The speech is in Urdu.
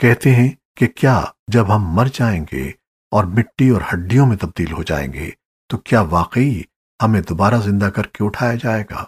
کہتے ہیں کہ کیا جب ہم مر جائیں گے اور مٹی اور ہڈیوں میں تبدیل ہو جائیں گے تو کیا واقعی ہمیں دوبارہ زندہ کر کے اٹھایا جائے گا؟